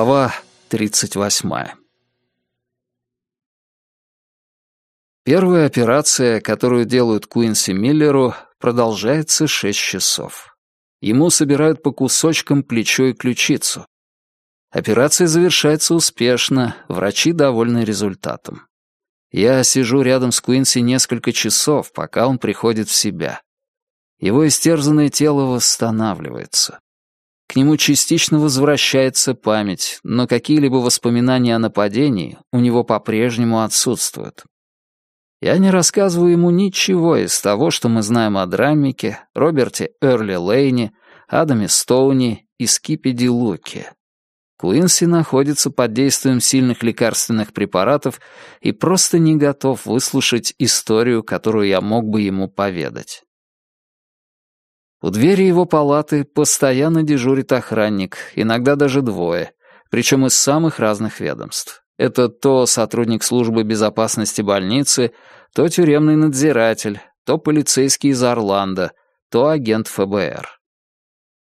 Глава 38 Первая операция, которую делают Куинси Миллеру, продолжается 6 часов. Ему собирают по кусочкам плечо и ключицу. Операция завершается успешно, врачи довольны результатом. Я сижу рядом с Куинси несколько часов, пока он приходит в себя. Его истерзанное тело восстанавливается. К нему частично возвращается память, но какие-либо воспоминания о нападении у него по-прежнему отсутствуют. Я не рассказываю ему ничего из того, что мы знаем о Драмике, Роберте Эрли Лейне, Адаме Стоуни и Скипе Ди Луке. Куинси находится под действием сильных лекарственных препаратов и просто не готов выслушать историю, которую я мог бы ему поведать. У двери его палаты постоянно дежурит охранник, иногда даже двое, причем из самых разных ведомств. Это то сотрудник службы безопасности больницы, то тюремный надзиратель, то полицейский из Орландо, то агент ФБР.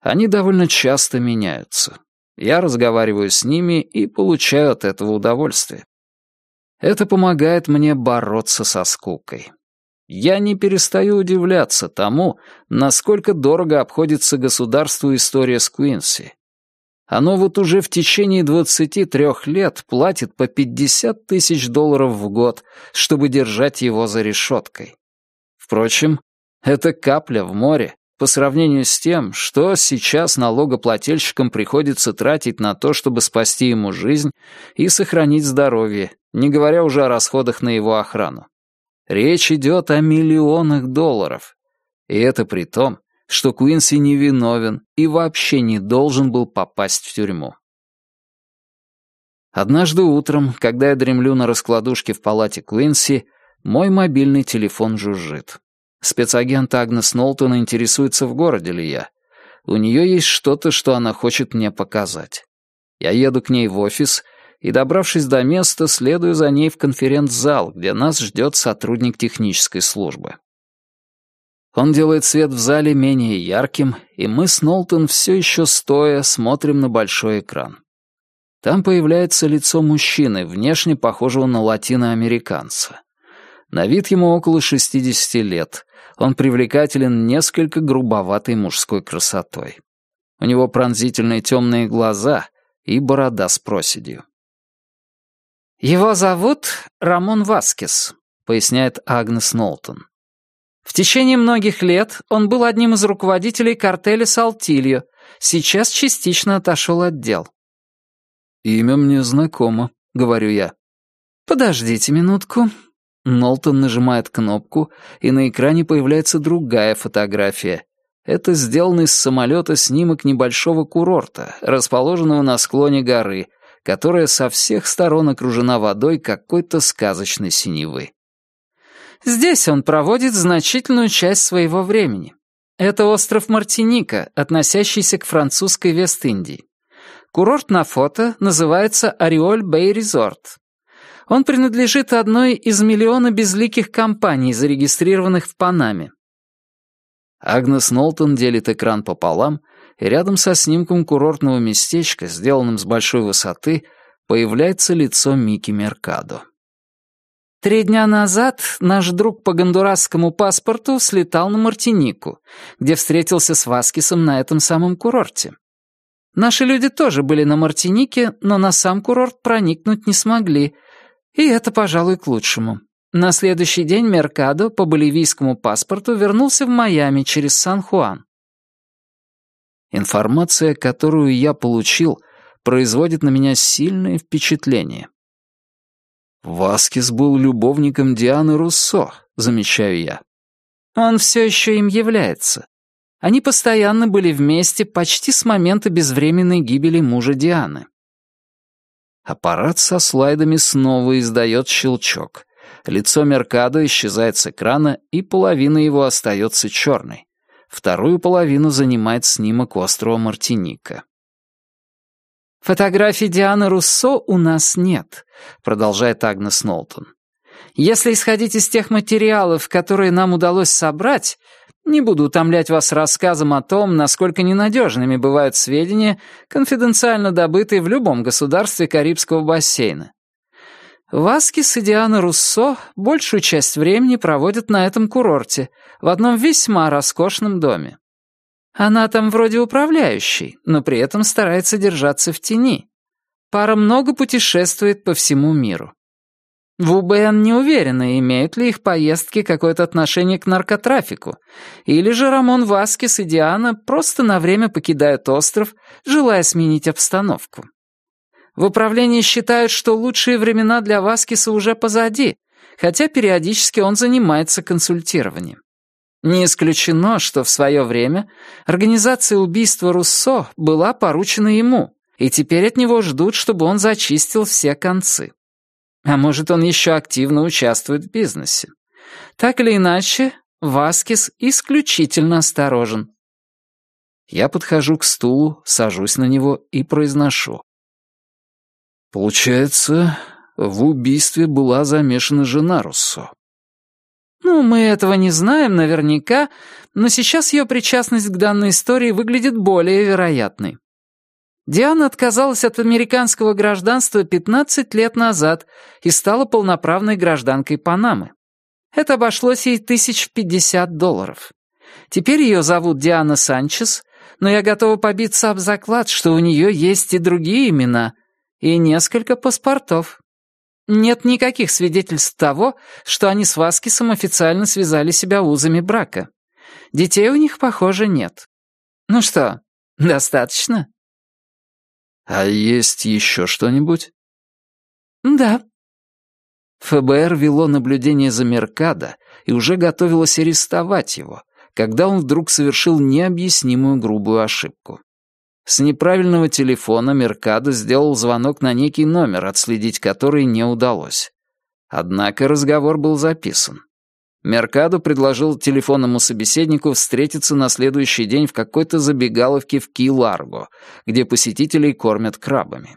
Они довольно часто меняются. Я разговариваю с ними и получаю от этого удовольствие. Это помогает мне бороться со скукой. Я не перестаю удивляться тому, насколько дорого обходится государству история с Куинси. Оно вот уже в течение 23 лет платит по 50 тысяч долларов в год, чтобы держать его за решеткой. Впрочем, это капля в море по сравнению с тем, что сейчас налогоплательщикам приходится тратить на то, чтобы спасти ему жизнь и сохранить здоровье, не говоря уже о расходах на его охрану. Речь идет о миллионах долларов. И это при том, что Куинси невиновен и вообще не должен был попасть в тюрьму. Однажды утром, когда я дремлю на раскладушке в палате Куинси, мой мобильный телефон жужжит. Спецагент Агнес Нолтон интересуется, в городе ли я. У нее есть что-то, что она хочет мне показать. Я еду к ней в офис — и, добравшись до места, следую за ней в конференц-зал, где нас ждет сотрудник технической службы. Он делает свет в зале менее ярким, и мы с Нолтон все еще стоя смотрим на большой экран. Там появляется лицо мужчины, внешне похожего на латиноамериканца. На вид ему около 60 лет. Он привлекателен несколько грубоватой мужской красотой. У него пронзительные темные глаза и борода с проседью. «Его зовут Рамон Васкес», — поясняет Агнес Нолтон. В течение многих лет он был одним из руководителей картеля Салтильо, сейчас частично отошел от дел. «Имя мне знакомо», — говорю я. «Подождите минутку». Нолтон нажимает кнопку, и на экране появляется другая фотография. Это сделанный с самолета снимок небольшого курорта, расположенного на склоне горы, которая со всех сторон окружена водой какой-то сказочной синевы. Здесь он проводит значительную часть своего времени. Это остров Мартиника, относящийся к французской Вест-Индии. Курорт на фото называется Ореоль Бэй Резорт. Он принадлежит одной из миллиона безликих компаний, зарегистрированных в Панаме. Агнес Нолтон делит экран пополам и рядом со снимком курортного местечка, сделанным с большой высоты, появляется лицо Мики Меркадо. Три дня назад наш друг по гондурасскому паспорту слетал на Мартинику, где встретился с Васкисом на этом самом курорте. Наши люди тоже были на Мартинике, но на сам курорт проникнуть не смогли, и это, пожалуй, к лучшему. На следующий день Меркадо по боливийскому паспорту вернулся в Майами через Сан-Хуан. Информация, которую я получил, производит на меня сильное впечатление. Васкис был любовником Дианы Руссо, замечаю я. Он все еще им является. Они постоянно были вместе почти с момента безвременной гибели мужа Дианы. Аппарат со слайдами снова издает щелчок. Лицо Меркадо исчезает с экрана, и половина его остается черной. Вторую половину занимает снимок острова Мартиника. «Фотографий Дианы Руссо у нас нет», — продолжает Агнес Нолтон. «Если исходить из тех материалов, которые нам удалось собрать, Не буду утомлять вас рассказом о том, насколько ненадежными бывают сведения, конфиденциально добытые в любом государстве Карибского бассейна. Васкис и Диана Руссо большую часть времени проводят на этом курорте, в одном весьма роскошном доме. Она там вроде управляющий, но при этом старается держаться в тени. Пара много путешествует по всему миру. В УБН не уверены, имеют ли их поездки какое-то отношение к наркотрафику, или же Рамон Васкес и Диана просто на время покидают остров, желая сменить обстановку. В управлении считают, что лучшие времена для Васкиса уже позади, хотя периодически он занимается консультированием. Не исключено, что в свое время организация убийства Руссо была поручена ему, и теперь от него ждут, чтобы он зачистил все концы. А может, он еще активно участвует в бизнесе. Так или иначе, Васкис исключительно осторожен. Я подхожу к стулу, сажусь на него и произношу. Получается, в убийстве была замешана жена Руссо. Ну, мы этого не знаем наверняка, но сейчас ее причастность к данной истории выглядит более вероятной. Диана отказалась от американского гражданства 15 лет назад и стала полноправной гражданкой Панамы. Это обошлось ей тысяч пятьдесят долларов. Теперь ее зовут Диана Санчес, но я готова побиться об заклад, что у нее есть и другие имена, и несколько паспортов. Нет никаких свидетельств того, что они с Васкисом официально связали себя узами брака. Детей у них, похоже, нет. Ну что, достаточно? «А есть еще что-нибудь?» «Да». ФБР вело наблюдение за Меркадо и уже готовилось арестовать его, когда он вдруг совершил необъяснимую грубую ошибку. С неправильного телефона Меркадо сделал звонок на некий номер, отследить который не удалось. Однако разговор был записан. Меркадо предложил телефонному собеседнику встретиться на следующий день в какой-то забегаловке в Ки-Ларго, где посетителей кормят крабами.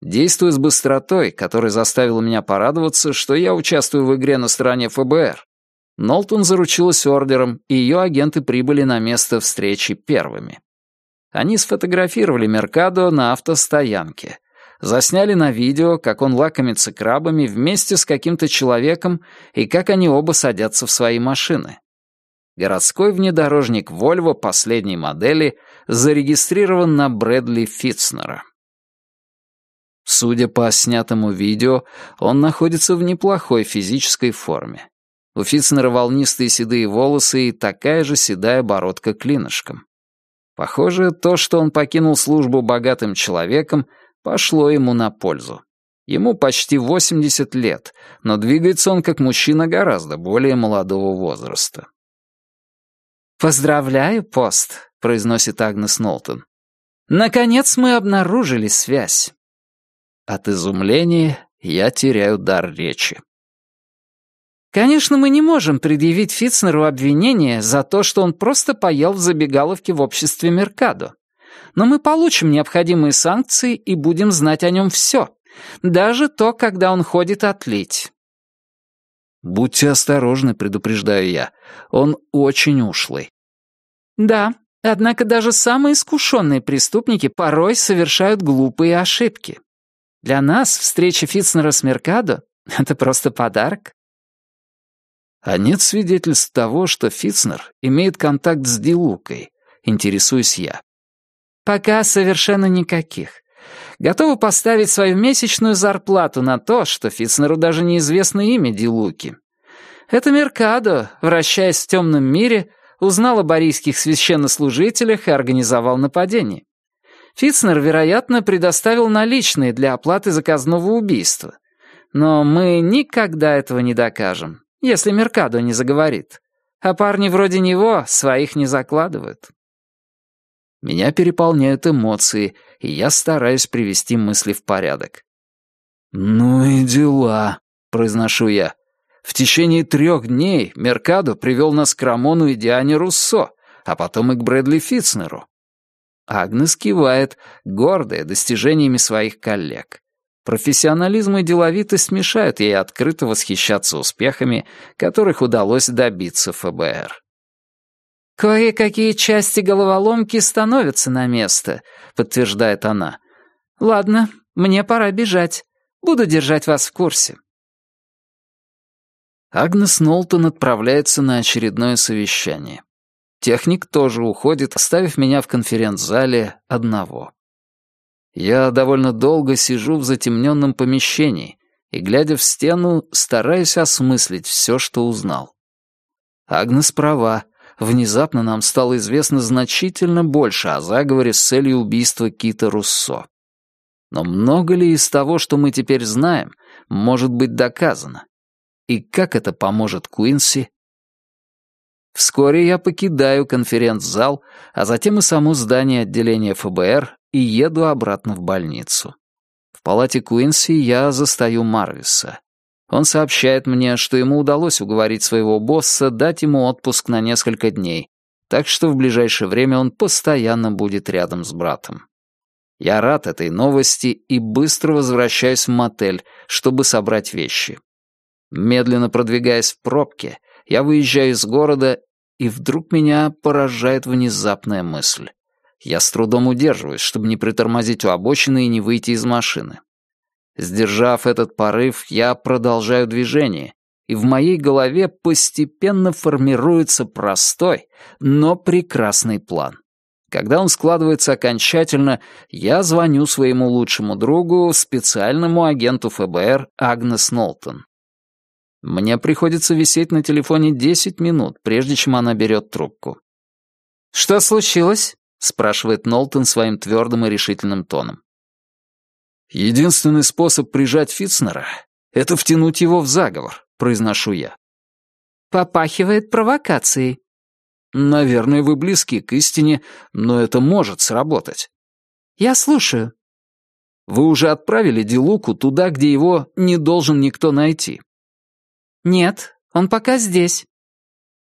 Действуя с быстротой, которая заставила меня порадоваться, что я участвую в игре на стороне ФБР, Нолтон заручилась ордером, и ее агенты прибыли на место встречи первыми. Они сфотографировали Меркадо на автостоянке, засняли на видео, как он лакомится крабами вместе с каким-то человеком и как они оба садятся в свои машины. Городской внедорожник Volvo последней модели зарегистрирован на Брэдли Фитцнера. Судя по снятому видео, он находится в неплохой физической форме. У Фитцнера волнистые седые волосы и такая же седая бородка клинышком. Похоже, то, что он покинул службу богатым человеком, пошло ему на пользу. Ему почти 80 лет, но двигается он как мужчина гораздо более молодого возраста. «Поздравляю, пост», — произносит Агнес Нолтон. «Наконец мы обнаружили связь». От изумления я теряю дар речи. Конечно, мы не можем предъявить Фитцнеру обвинение за то, что он просто поел в забегаловке в обществе Меркадо но мы получим необходимые санкции и будем знать о нем все, даже то, когда он ходит отлить. Будьте осторожны, предупреждаю я. Он очень ушлый. Да, однако даже самые искушенные преступники порой совершают глупые ошибки. Для нас встреча Фитцнера с Меркадо — это просто подарок. А нет свидетельств того, что Фитцнер имеет контакт с Дилукой, интересуюсь я. Пока совершенно никаких. Готова поставить свою месячную зарплату на то, что Фитцнеру даже неизвестно имя Дилуки. Это Меркадо, вращаясь в темном мире, узнал о барийских священнослужителях и организовал нападение. Фитцнер, вероятно, предоставил наличные для оплаты заказного убийства. Но мы никогда этого не докажем, если Меркадо не заговорит. А парни вроде него своих не закладывают. Меня переполняют эмоции, и я стараюсь привести мысли в порядок. «Ну и дела», — произношу я. «В течение трех дней Меркадо привел нас к Рамону и Диане Руссо, а потом и к Брэдли Фитцнеру». Агнес кивает, гордая достижениями своих коллег. Профессионализм и деловитость мешают ей открыто восхищаться успехами, которых удалось добиться ФБР. «Кое-какие части головоломки становятся на место», — подтверждает она. «Ладно, мне пора бежать. Буду держать вас в курсе». Агнес Нолтон отправляется на очередное совещание. Техник тоже уходит, оставив меня в конференц-зале одного. Я довольно долго сижу в затемненном помещении и, глядя в стену, стараюсь осмыслить все, что узнал. Агнес права. Внезапно нам стало известно значительно больше о заговоре с целью убийства Кита Руссо. Но много ли из того, что мы теперь знаем, может быть доказано? И как это поможет Куинси? Вскоре я покидаю конференц-зал, а затем и само здание отделения ФБР и еду обратно в больницу. В палате Куинси я застаю Марвиса. Он сообщает мне, что ему удалось уговорить своего босса дать ему отпуск на несколько дней, так что в ближайшее время он постоянно будет рядом с братом. Я рад этой новости и быстро возвращаюсь в мотель, чтобы собрать вещи. Медленно продвигаясь в пробке, я выезжаю из города, и вдруг меня поражает внезапная мысль. Я с трудом удерживаюсь, чтобы не притормозить у обочины и не выйти из машины. Сдержав этот порыв, я продолжаю движение, и в моей голове постепенно формируется простой, но прекрасный план. Когда он складывается окончательно, я звоню своему лучшему другу, специальному агенту ФБР Агнес Нолтон. Мне приходится висеть на телефоне 10 минут, прежде чем она берет трубку. «Что случилось?» — спрашивает Нолтон своим твердым и решительным тоном. «Единственный способ прижать Фитцнера — это втянуть его в заговор», — произношу я. «Попахивает провокацией». «Наверное, вы близки к истине, но это может сработать». «Я слушаю». «Вы уже отправили Дилуку туда, где его не должен никто найти?» «Нет, он пока здесь».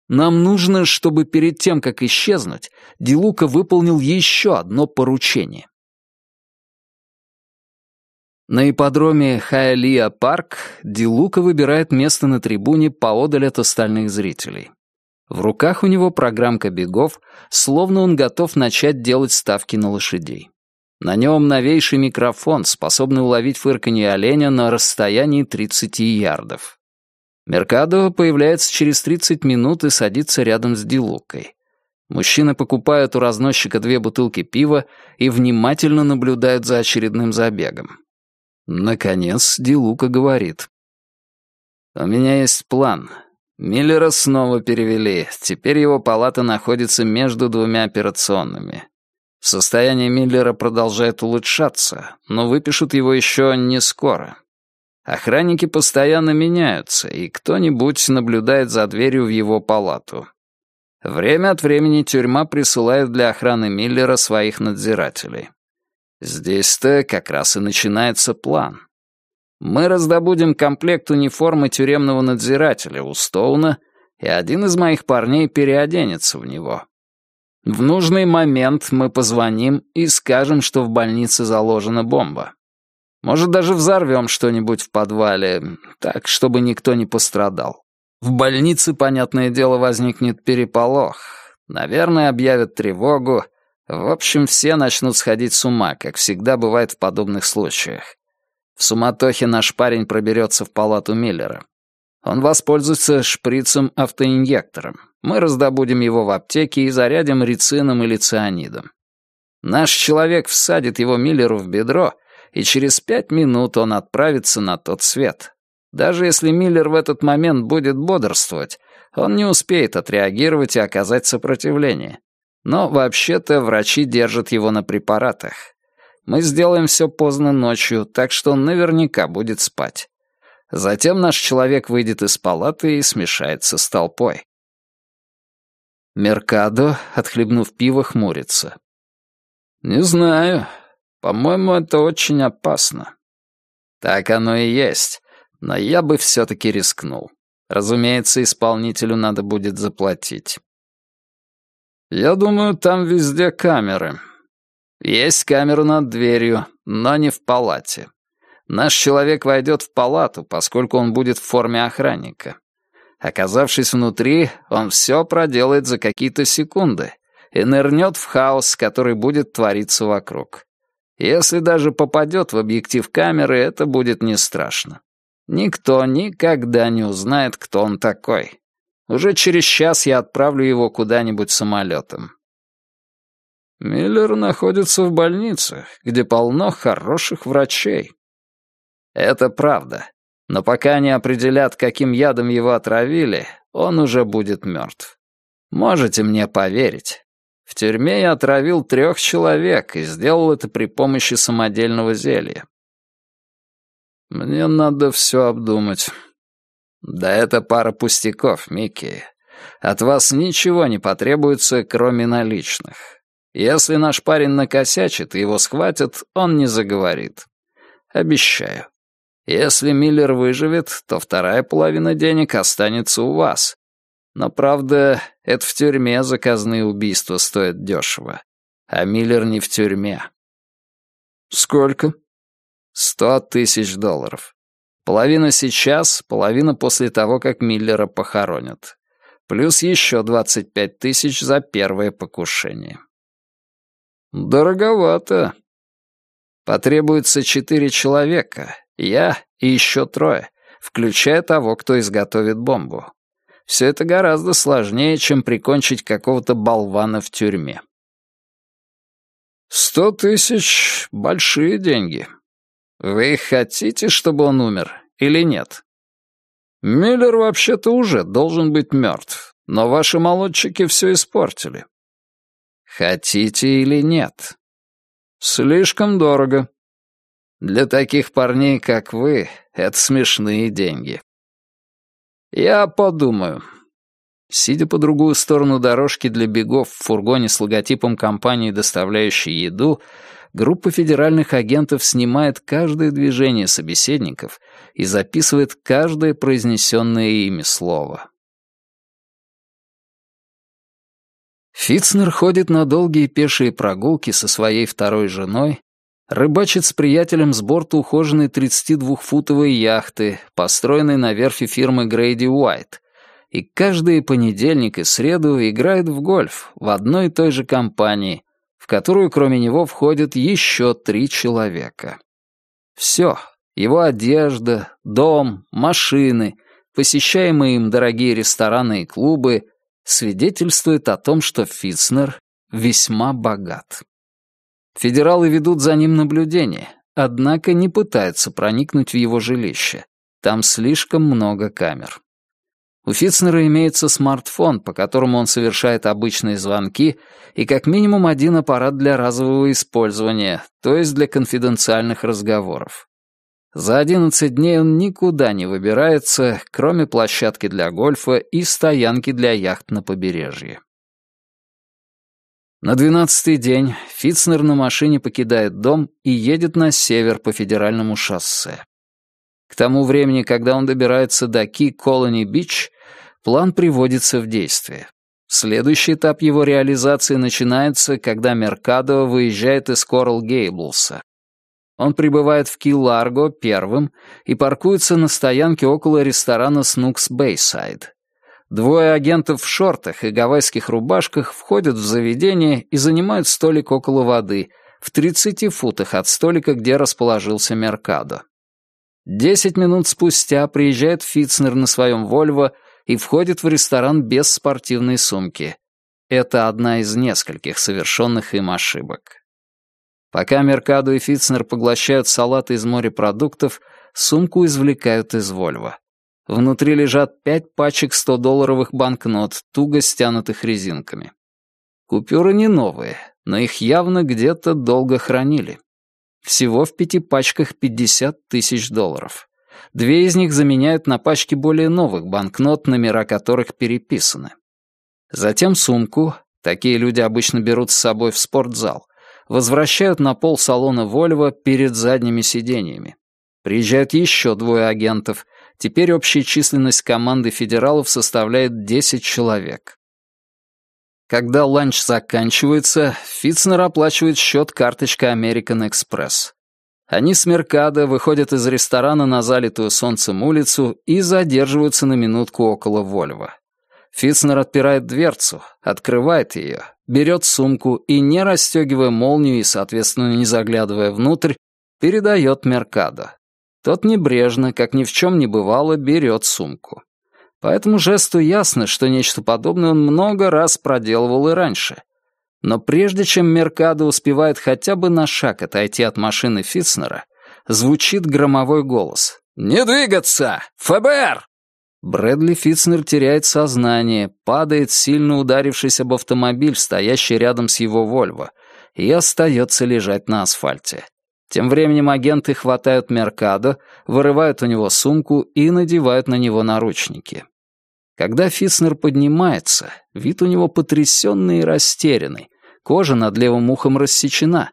Нам нужно, чтобы перед тем, как исчезнуть, Дилука выполнил еще одно поручение. На ипподроме Хаэлия Парк Дилука выбирает место на трибуне поодаль от остальных зрителей. В руках у него программка бегов, словно он готов начать делать ставки на лошадей. На нем новейший микрофон, способный уловить фырканье оленя на расстоянии 30 ярдов. Меркадо появляется через 30 минут и садится рядом с Дилукой. Мужчины покупают у разносчика две бутылки пива и внимательно наблюдают за очередным забегом. Наконец, Дилука говорит. «У меня есть план. Миллера снова перевели. Теперь его палата находится между двумя операционными. Состояние Миллера продолжает улучшаться, но выпишут его еще не скоро. Охранники постоянно меняются, и кто-нибудь наблюдает за дверью в его палату. Время от времени тюрьма присылает для охраны Миллера своих надзирателей. Здесь-то как раз и начинается план. Мы раздобудем комплект униформы тюремного надзирателя у Стоуна, и один из моих парней переоденется в него. В нужный момент мы позвоним и скажем, что в больнице заложена бомба. Может, даже взорвем что-нибудь в подвале, так, чтобы никто не пострадал. В больнице, понятное дело, возникнет переполох. Наверное, объявят тревогу. В общем, все начнут сходить с ума, как всегда бывает в подобных случаях. В суматохе наш парень проберется в палату Миллера. Он воспользуется шприцем-автоинъектором. Мы раздобудем его в аптеке и зарядим рицином или цианидом. Наш человек всадит его Миллеру в бедро, и через пять минут он отправится на тот свет. Даже если Миллер в этот момент будет бодрствовать, он не успеет отреагировать и оказать сопротивление. Но вообще-то врачи держат его на препаратах. Мы сделаем все поздно ночью, так что он наверняка будет спать. Затем наш человек выйдет из палаты и смешается с толпой. Меркадо, отхлебнув пиво, хмурится. «Не знаю. По-моему, это очень опасно. Так оно и есть, но я бы все-таки рискнул. Разумеется, исполнителю надо будет заплатить. Я думаю, там везде камеры. Есть камера над дверью, но не в палате. Наш человек войдет в палату, поскольку он будет в форме охранника. Оказавшись внутри, он все проделает за какие-то секунды и нырнет в хаос, который будет твориться вокруг. Если даже попадет в объектив камеры, это будет не страшно. Никто никогда не узнает, кто он такой. Уже через час я отправлю его куда-нибудь самолетом. Миллер находится в больнице, где полно хороших врачей. Это правда. Но пока не определят, каким ядом его отравили, он уже будет мертв. Можете мне поверить. В тюрьме я отравил трех человек и сделал это при помощи самодельного зелья. Мне надо все обдумать. Да это пара пустяков, Микки. От вас ничего не потребуется, кроме наличных. Если наш парень накосячит и его схватят, он не заговорит. Обещаю. Если Миллер выживет, то вторая половина денег останется у вас. Но, правда, это в тюрьме заказные убийства стоят дешево. А Миллер не в тюрьме. Сколько? Сто тысяч долларов. Половина сейчас, половина после того, как Миллера похоронят. Плюс еще двадцать пять тысяч за первое покушение. Дороговато. Потребуется четыре человека, я и еще трое, включая того, кто изготовит бомбу. Все это гораздо сложнее, чем прикончить какого-то болвана в тюрьме. Сто тысяч — большие деньги. Вы хотите, чтобы он умер или нет? Миллер вообще-то уже должен быть мертв, но ваши молодчики все испортили. Хотите или нет? Слишком дорого. Для таких парней, как вы, это смешные деньги. Я подумаю. Сидя по другую сторону дорожки для бегов в фургоне с логотипом компании, доставляющей еду, группа федеральных агентов снимает каждое движение собеседников и записывает каждое произнесенное ими слово. Фитцнер ходит на долгие пешие прогулки со своей второй женой, рыбачит с приятелем с борта ухоженной 32-футовой яхты, построенной на верфи фирмы Грейди Уайт, и каждый понедельник и среду играет в гольф в одной и той же компании, в которую кроме него входят еще три человека. Все, его одежда, дом, машины, посещаемые им дорогие рестораны и клубы свидетельствует о том, что Фитцнер весьма богат. Федералы ведут за ним наблюдение, однако не пытаются проникнуть в его жилище. Там слишком много камер. У Фитцнера имеется смартфон, по которому он совершает обычные звонки, и как минимум один аппарат для разового использования, то есть для конфиденциальных разговоров. За 11 дней он никуда не выбирается, кроме площадки для гольфа и стоянки для яхт на побережье. На двенадцатый день Фитцнер на машине покидает дом и едет на север по федеральному шоссе. К тому времени, когда он добирается до Ки-Колони-Бич, план приводится в действие. Следующий этап его реализации начинается, когда Меркадо выезжает из Корл-Гейблса. Он прибывает в Ки-Ларго первым и паркуется на стоянке около ресторана «Снукс Бейсайд». Двое агентов в шортах и гавайских рубашках входят в заведение и занимают столик около воды, в 30 футах от столика, где расположился Меркадо. Десять минут спустя приезжает Фитцнер на своем «Вольво» и входит в ресторан без спортивной сумки. Это одна из нескольких совершенных им ошибок. Пока Меркадо и Фитцнер поглощают салаты из морепродуктов, сумку извлекают из «Вольво». Внутри лежат пять пачек 100-долларовых банкнот, туго стянутых резинками. Купюры не новые, но их явно где-то долго хранили. Всего в пяти пачках 50 тысяч долларов. Две из них заменяют на пачки более новых банкнот, номера которых переписаны. Затем сумку, такие люди обычно берут с собой в спортзал, возвращают на пол салона «Вольво» перед задними сиденьями. Приезжают еще двое агентов, Теперь общая численность команды федералов составляет 10 человек. Когда ланч заканчивается, Фитцнер оплачивает счет карточкой American Express. Они с Меркадо выходят из ресторана на залитую солнцем улицу и задерживаются на минутку около Вольво. Фитцнер отпирает дверцу, открывает ее, берет сумку и, не расстегивая молнию и, соответственно, не заглядывая внутрь, передает Меркадо. Тот небрежно, как ни в чем не бывало, берет сумку. По этому жесту ясно, что нечто подобное он много раз проделывал и раньше. Но прежде чем Меркадо успевает хотя бы на шаг отойти от машины Фитцнера, звучит громовой голос. «Не двигаться! ФБР!» Брэдли Фитцнер теряет сознание, падает, сильно ударившись об автомобиль, стоящий рядом с его «Вольво», и остается лежать на асфальте. Тем временем агенты хватают Меркадо, вырывают у него сумку и надевают на него наручники. Когда Фитцнер поднимается, вид у него потрясенный и растерянный, кожа над левым ухом рассечена.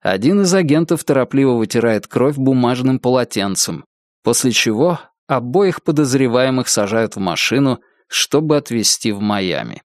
Один из агентов торопливо вытирает кровь бумажным полотенцем, после чего обоих подозреваемых сажают в машину, чтобы отвезти в Майами.